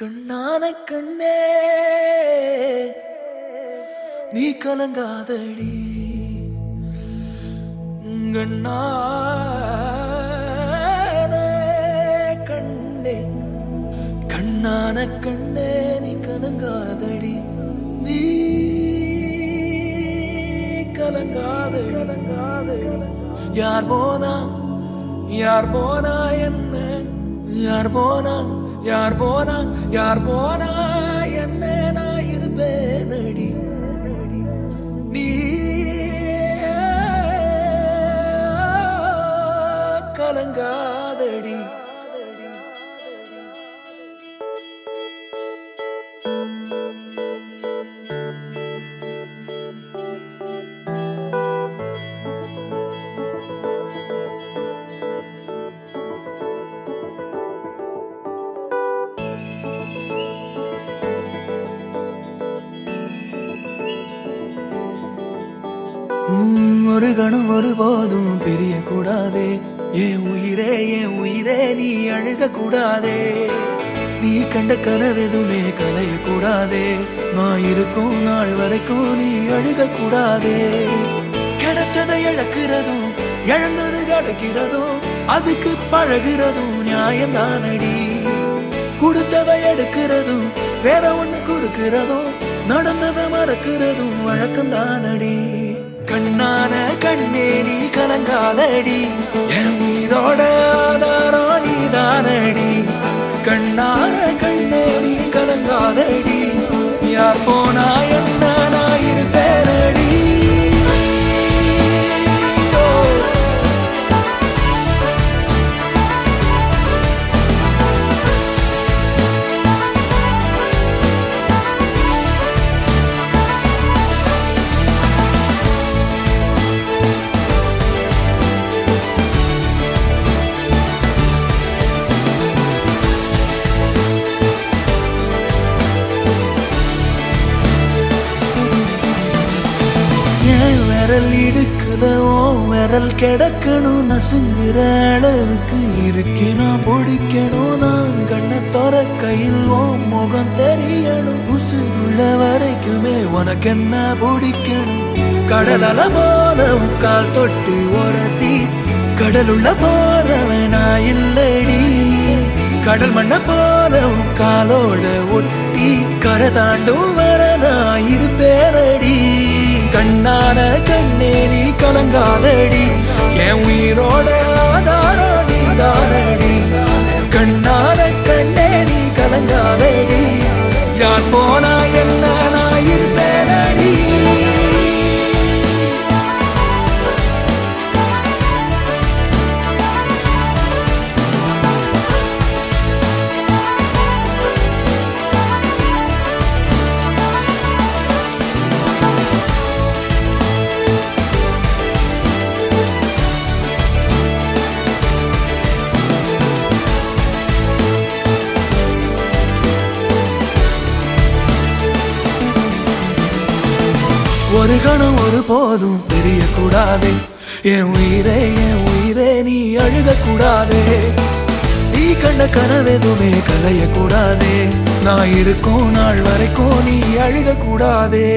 கண்ணான கண்ணே நீ கலங்காதடி. கண்ணான கண்ணே கண்ணான கண்ணே நீ கலங்காதடி. நீ கலங்காதடி. யார் போனா யார் போனா என்ன? யார் போனா யார் போனா யார் போனா என்ன நான் பேனடி நீ கலங்காதடி. ஒரு கணம் ஒரு போதும் பிரிய கூடாதே என் உயிரே என் உயிரே நீ அழுக கூடாதே நீ கண்ட கனவெதுமே கலைய கூடாதே நான் இருக்கும் நாள் வரைக்கும் நீ அழுக கூடாதே கிடைச்சதை இழக்கிறதும் இழந்தது கிடைக்கிறதும் அதுக்கு பழகிறதும் நியாயம்தானடி கொடுத்ததை எடுக்கிறதும் வேற ஒண்ணு கொடுக்கிறதும் நடந்ததை மறக்கிறதும் வழக்கம்தானடி. கண்ணான கண்ணே நீ கலங்காதடி. என் விரல் இடுக்குதோ விரல் கிடக்கணும். நசுங்குற அளவுக்கு இருக்கு நான் பிடிக்கணும். நான் கண்ணை தொற கையில் உன் முகம் தெரியணும். உசுருள்ள வரைக்குமே உனக்கு என்ன பிடிக்கணும்? கடல் அல போல கால் தொட்டு உரசி கடலுள்ள போறவன் நான் இல்லடி. கடல் மண்ண போல காலோட ஒட்டி கரை தாண்டும் வர நான் இருப்பேனடி. கண்ணான கண்ணே கலங்காதடி என் உயிரோட ஆதாரம். ஒரு கணம் ஒரு போதும் தெரிய கூடாதே என் உயிரே என் உயிரே நீ அழுக கூடாதே நீ கண்ட கனவெதுமே கலைய கூடாதே நான் இருக்கும் நாள் வரைக்கும் நீ அழுக கூடாதே